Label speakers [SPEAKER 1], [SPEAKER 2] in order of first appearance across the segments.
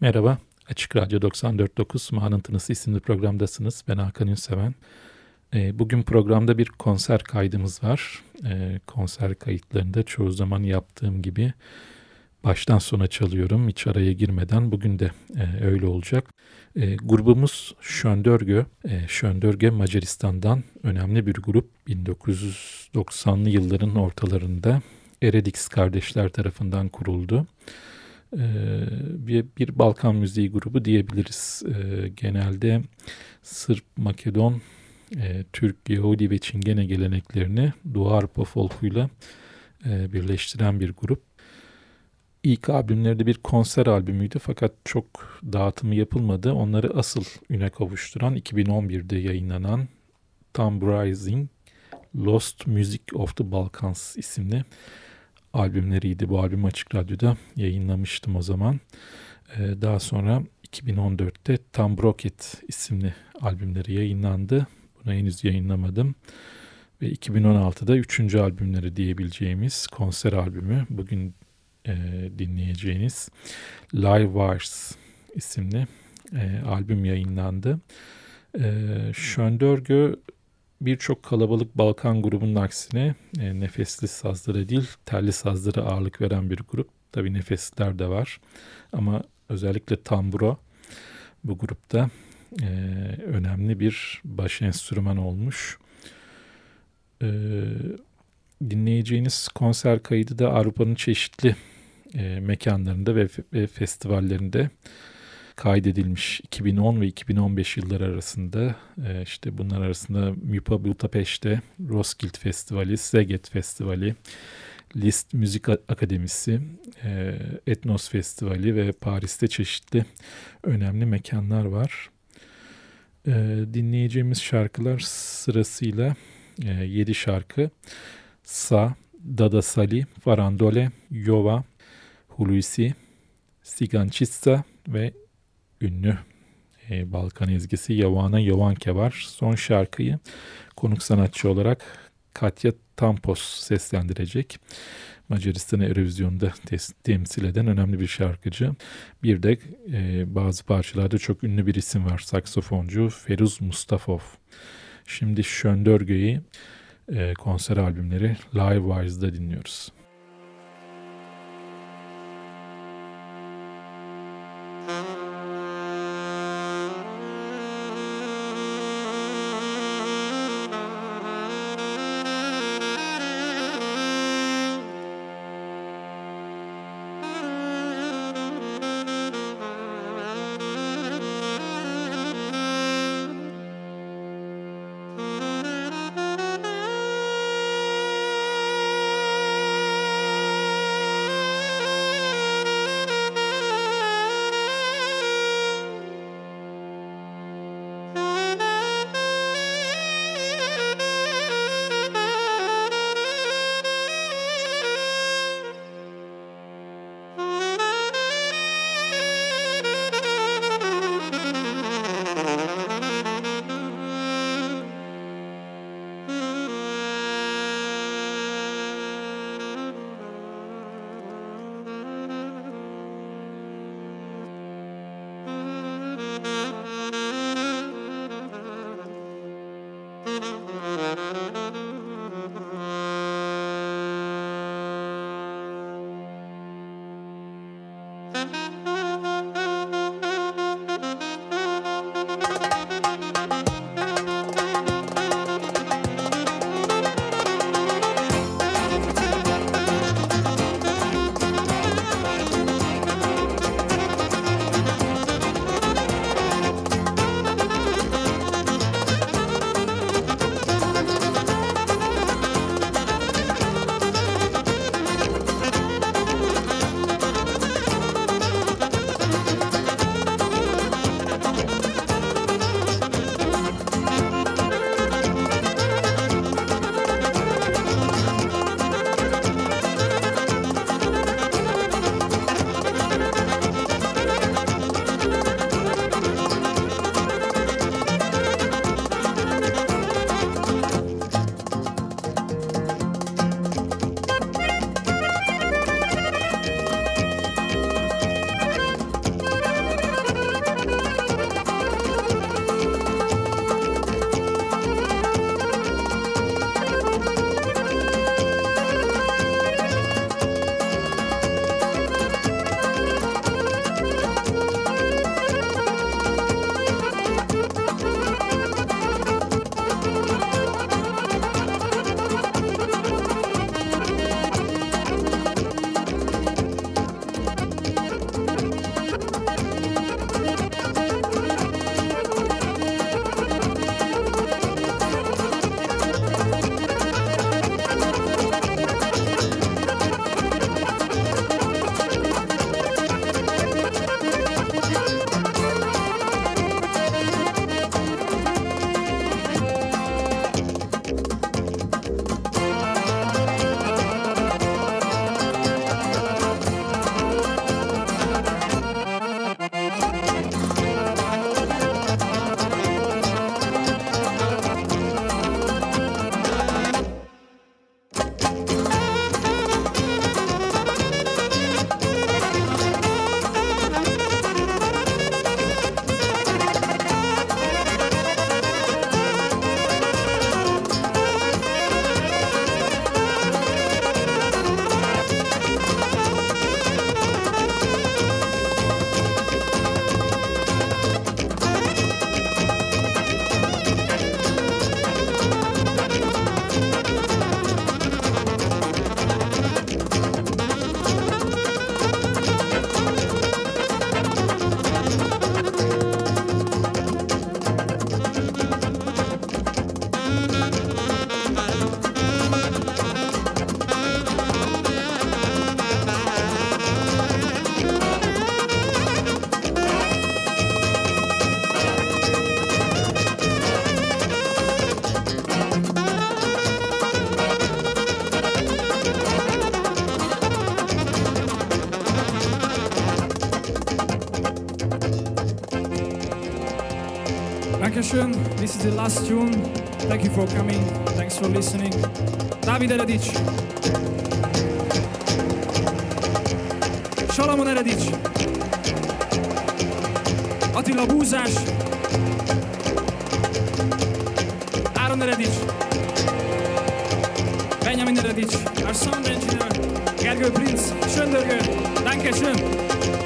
[SPEAKER 1] Merhaba, Açık Radyo 94.9 Mağanın Tınısı isimli programdasınız. Ben Hakan Ünseven. E, bugün programda bir konser kaydımız var. E, konser kayıtlarında çoğu zaman yaptığım gibi baştan sona çalıyorum hiç araya girmeden. Bugün de e, öyle olacak. E, grubumuz Şöndörgö. Şöndörgö Macaristan'dan önemli bir grup. 1990'lı yılların ortalarında Eredix kardeşler tarafından kuruldu. Ee, bir, bir Balkan müziği grubu diyebiliriz. Ee, genelde Sırp, Makedon, e, Türk, Yahudi ve Çingene geleneklerini Doğu Avrupa folkuyla e, birleştiren bir grup. İlk albümleri de bir konser albümüydü fakat çok dağıtımı yapılmadı. Onları asıl üne kavuşturan 2011'de yayınlanan Tamburizing Lost Music of the Balkans isimli albümleriydi. Bu albüm Açık Radyo'da yayınlamıştım o zaman. Ee, daha sonra 2014'te Tam Rocket isimli albümleri yayınlandı. Bunu henüz yayınlamadım. Ve 2016'da üçüncü albümleri diyebileceğimiz konser albümü bugün e, dinleyeceğiniz Live Wars isimli e, albüm yayınlandı. E, Şöndörgö birçok kalabalık Balkan grubunun aksine e, nefesli sazlara değil telli sazlara ağırlık veren bir grup. Tabii nefesliler de var ama özellikle tamburo bu grupta e, önemli bir baş enstrüman olmuş. E, dinleyeceğiniz konser kaydı da Avrupa'nın çeşitli e, mekanlarında ve, ve festivallerinde kaydedilmiş 2010 ve 2015 yılları arasında e, işte bunlar arasında MÜPA Budapest'te Roskilde Festivali, Szeged Festivali, Liszt Müzik Akademisi, e, Etnos Festivali ve Paris'te çeşitli önemli mekanlar var. E, dinleyeceğimiz şarkılar sırasıyla 7 şarkı. Sa, Dada Sali, Farandole, Yova, Hulusi, Sigançitsa ve ünlü e, Balkan ezgisi Yavana Yovanke var. Son şarkıyı konuk sanatçı olarak Katya Tampos seslendirecek. Macaristan'ı Eurovizyon'da temsil eden önemli bir şarkıcı. Bir de e, bazı parçalarda çok ünlü bir isim var. Saksofoncu Feruz Mustafov. Şimdi Şöndörgö'yü e, konser albümleri Live Wise'da dinliyoruz.
[SPEAKER 2] This is the last tune. Thank you for coming. Thanks for listening. David Eredic. Salamon Eredic. Attila Búzás. Áron Eredic. Benjamin Eredic. Our sound engineer. Gergő Prince. Söndörgő. Dankeschön.
[SPEAKER 3] És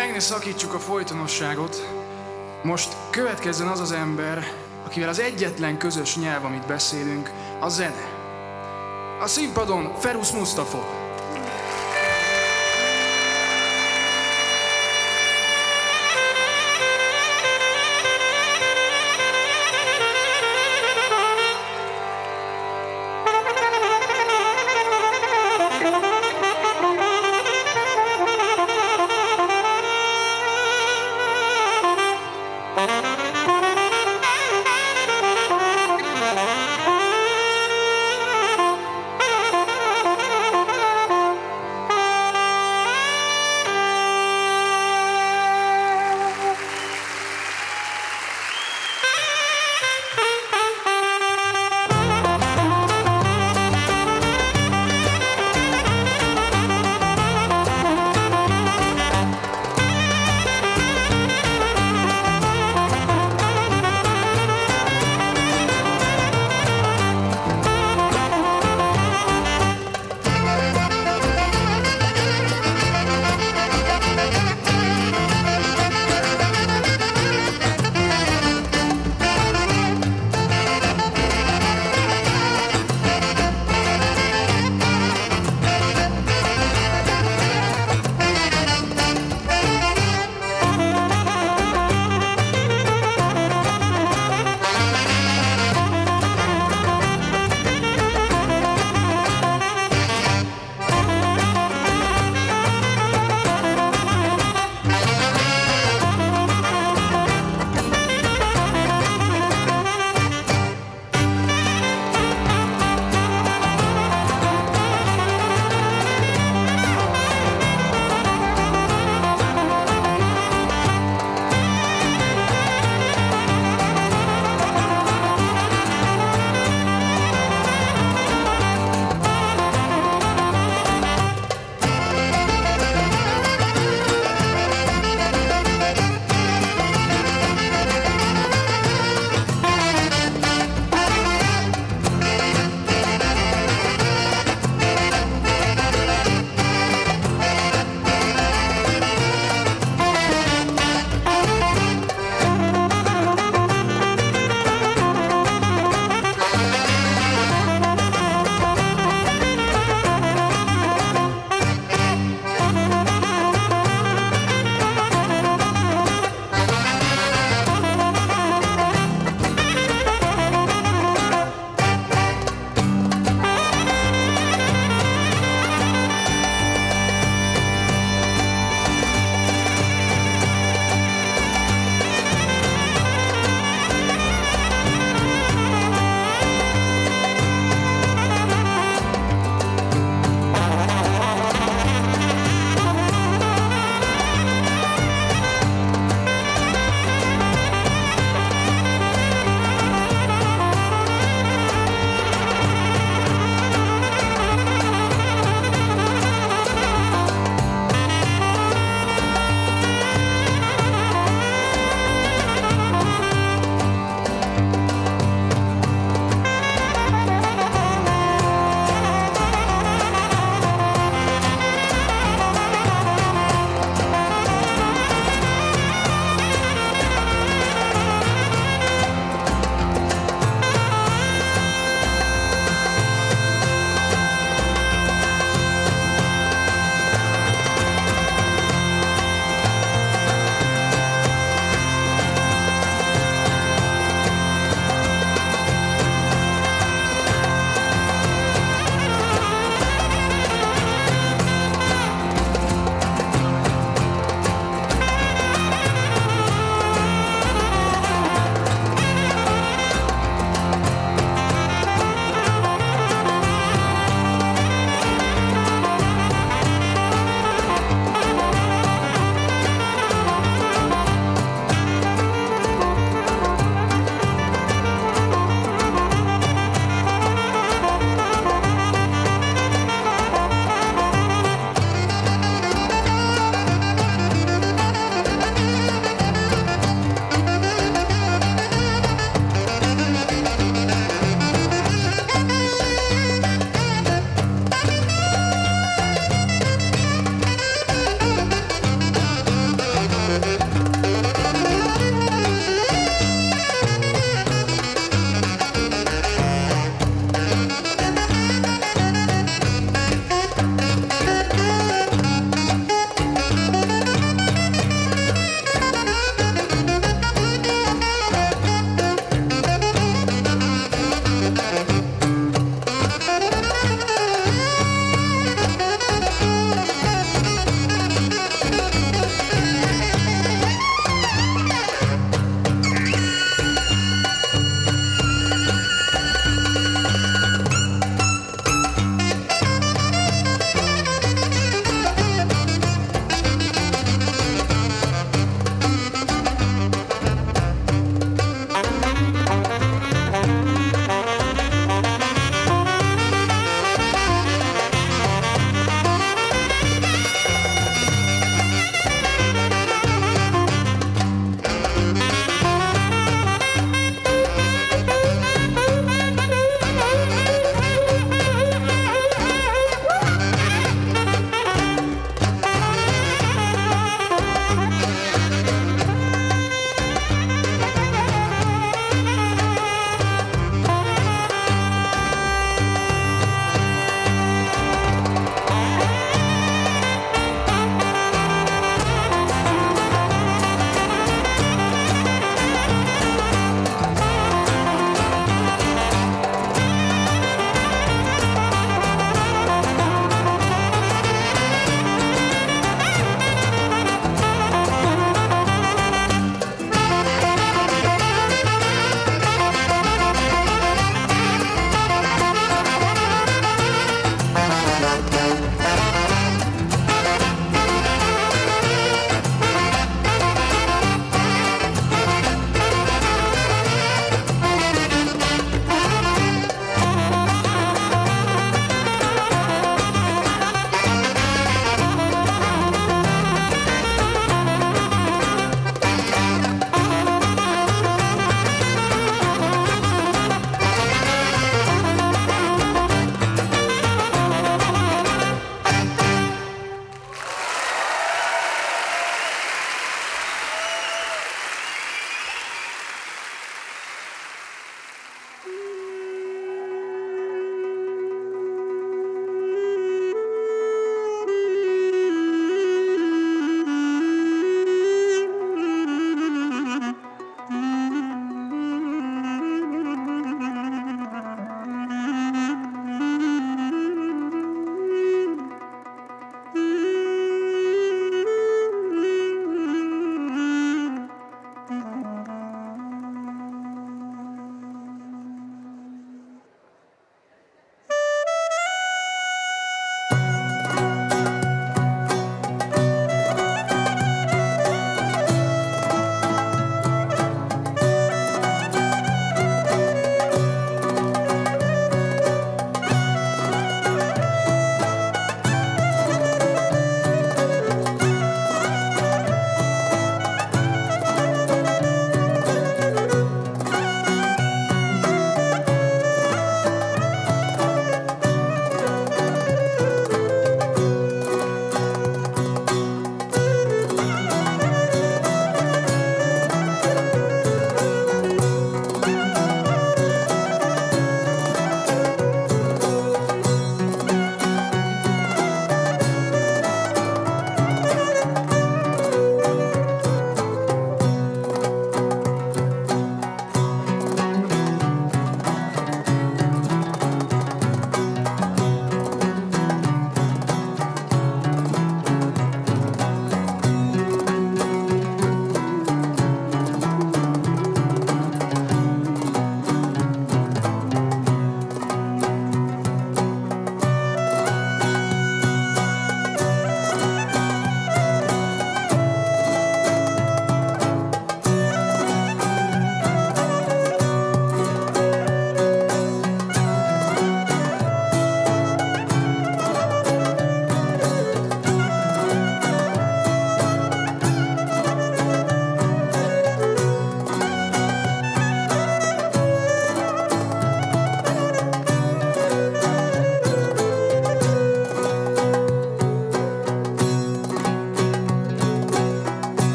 [SPEAKER 3] meg ne szakítsuk a folytonosságot, most következzen az az ember, akivel az egyetlen közös nyelv, amit beszélünk, a zene. A színpadon Ferus Mustafa.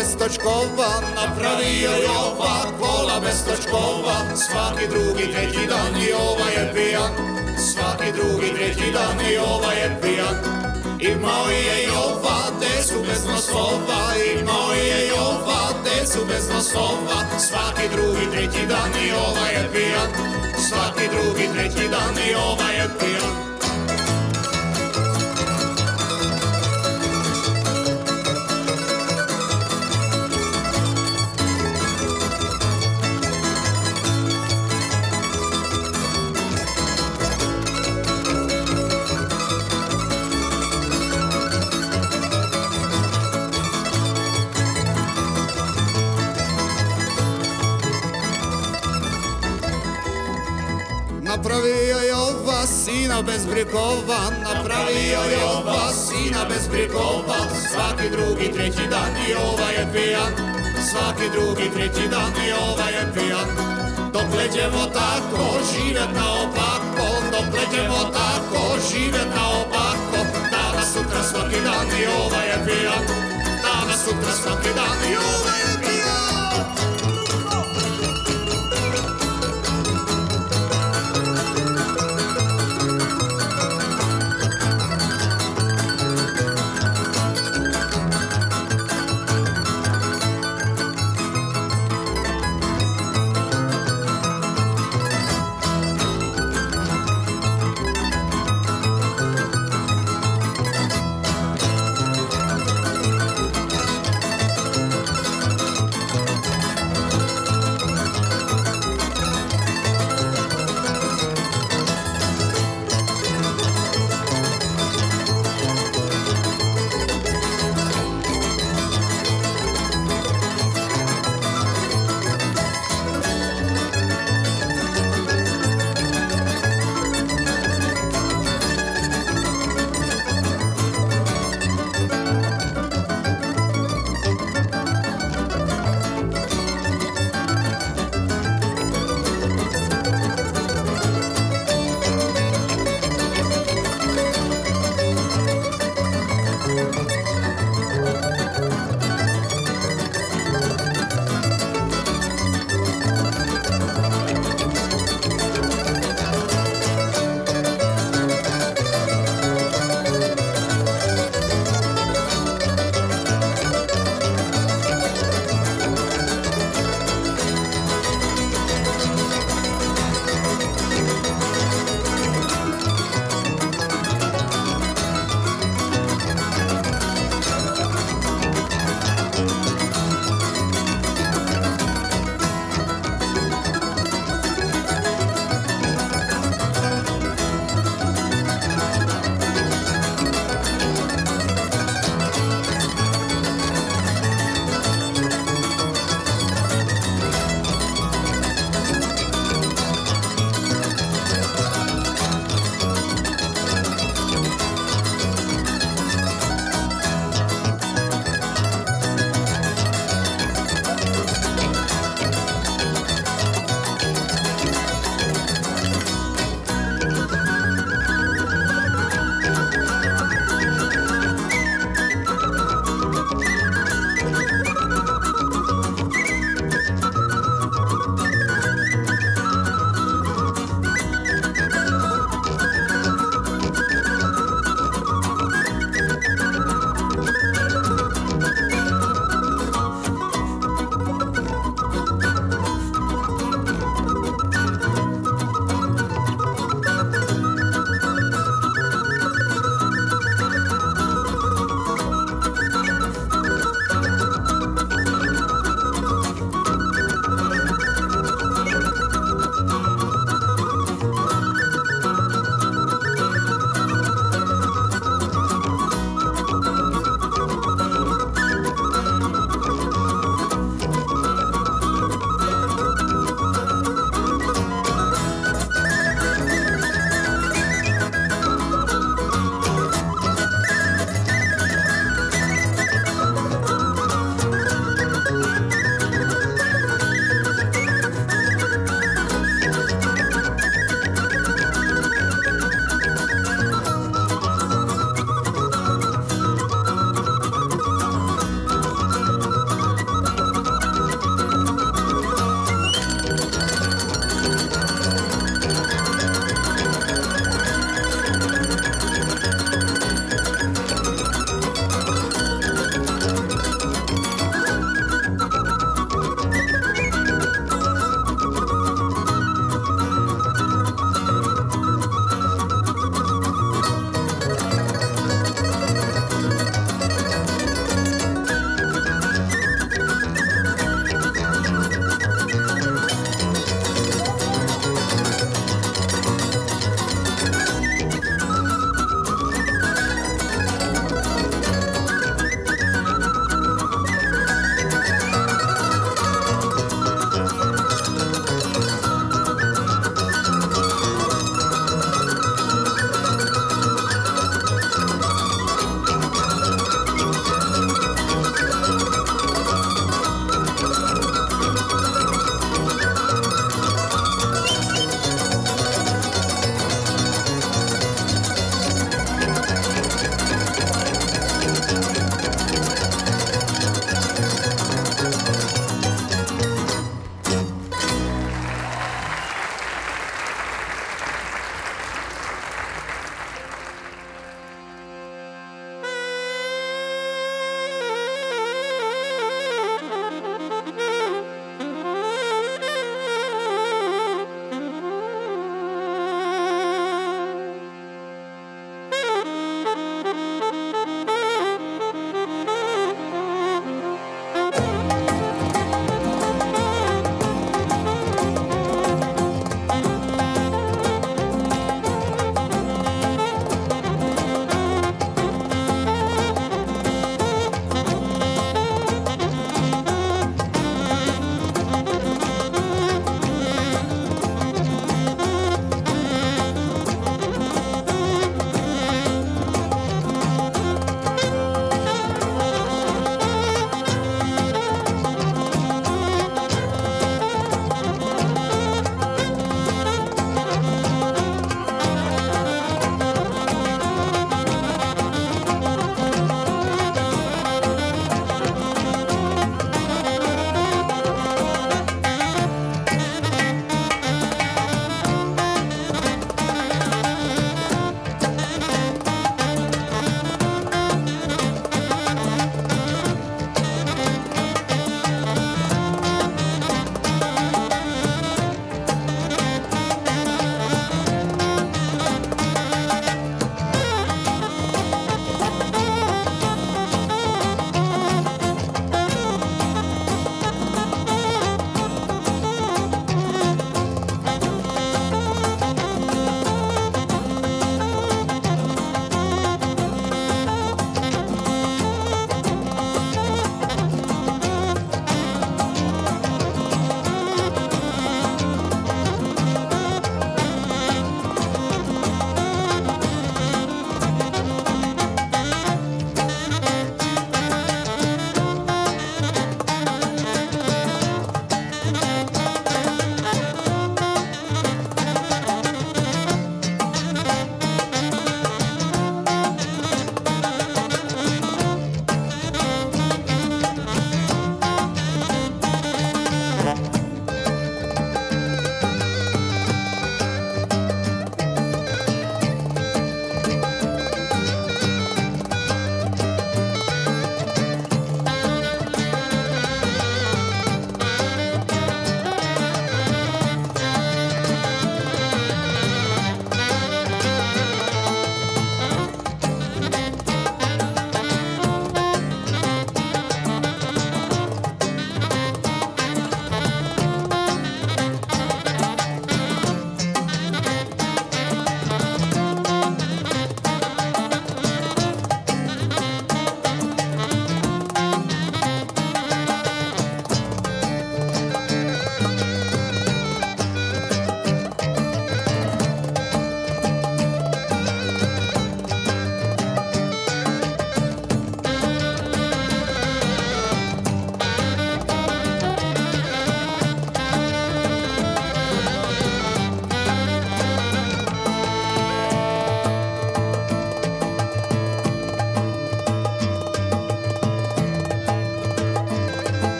[SPEAKER 4] Bez točkova Napravio je ova kola bez točkova Svaki drugi, treći dan i ova je pijan Svaki drugi, treći dan i ova je pijan Imao je Jova decu bez nosova Imao je Jova decu bez nosova Svaki drugi, treći dan i ova je pijan Svaki drugi, treći dan i ova je pijan Napravio je ova sina bez brikova Napravio je ova sina bez brikova Svaki drugi, treći dan i ova je pijan. Svaki drugi, treći dan i ova je pijan. Dok leđemo tako, živjet naopako. Dok leđemo tako, živjet naopako. Danas sutra svaki dan i ova je pijan. Danas sutra svaki dan i ova je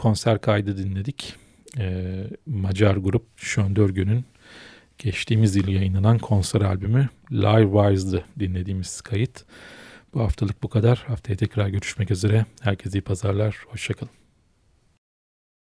[SPEAKER 1] konser kaydı dinledik. Ee, Macar grup Schöndörgün'ün geçtiğimiz yıl yayınlanan konser albümü Live Wise'dı dinlediğimiz kayıt. Bu haftalık bu kadar. Haftaya tekrar görüşmek üzere. Herkese iyi pazarlar. Hoşçakalın.